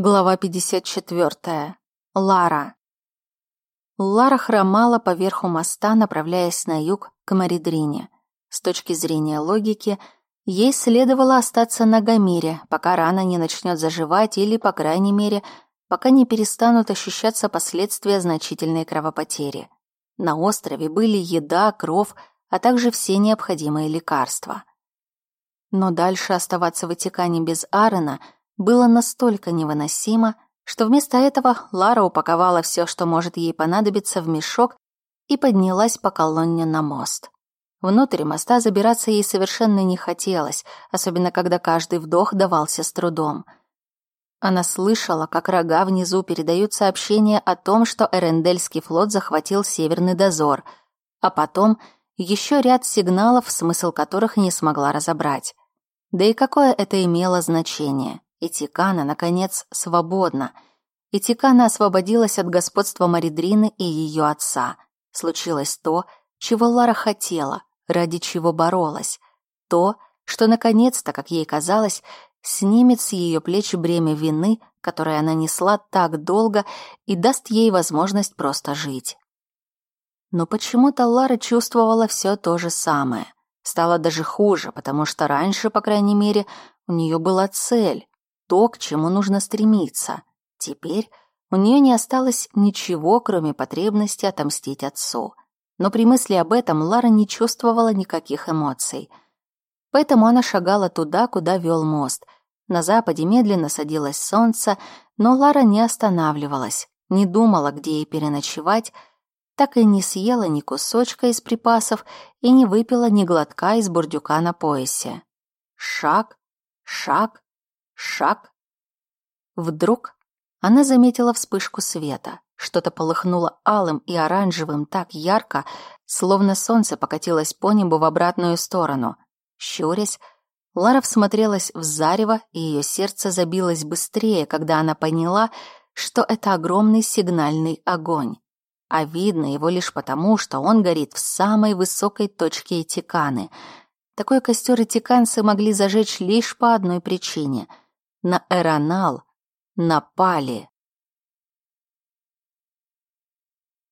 Глава 54. Лара. Лара хромала по верху моста, направляясь на юг к Маридрине. С точки зрения логики, ей следовало остаться на Гамире, пока рана не начнет заживать или, по крайней мере, пока не перестанут ощущаться последствия значительной кровопотери. На острове были еда, кров, а также все необходимые лекарства. Но дальше оставаться в Ватикане без Аарона – было настолько невыносимо, что вместо этого Лара упаковала все, что может ей понадобиться, в мешок и поднялась по колонне на мост. Внутрь моста забираться ей совершенно не хотелось, особенно когда каждый вдох давался с трудом. Она слышала, как рога внизу передают сообщение о том, что Эрендельский флот захватил Северный дозор, а потом еще ряд сигналов, смысл которых не смогла разобрать. Да и какое это имело значение? И Тикана, наконец, свободна. И Тикана освободилась от господства Маридрины и ее отца. Случилось то, чего Лара хотела, ради чего боролась. То, что наконец-то, как ей казалось, снимет с ее плеч бремя вины, которое она несла так долго, и даст ей возможность просто жить. Но почему-то Лара чувствовала все то же самое. Стало даже хуже, потому что раньше, по крайней мере, у нее была цель то, к чему нужно стремиться. Теперь у нее не осталось ничего, кроме потребности отомстить отцу. Но при мысли об этом Лара не чувствовала никаких эмоций. Поэтому она шагала туда, куда вел мост. На западе медленно садилось солнце, но Лара не останавливалась, не думала, где ей переночевать, так и не съела ни кусочка из припасов и не выпила ни глотка из бурдюка на поясе. Шаг, шаг, Шаг. Вдруг она заметила вспышку света. Что-то полыхнуло алым и оранжевым так ярко, словно солнце покатилось по небу в обратную сторону. Щурясь, Лара всмотрелась в зарево, и ее сердце забилось быстрее, когда она поняла, что это огромный сигнальный огонь. А видно его лишь потому, что он горит в самой высокой точке Этиканы. Такой костер этиканцы могли зажечь лишь по одной причине — на Эронал напали.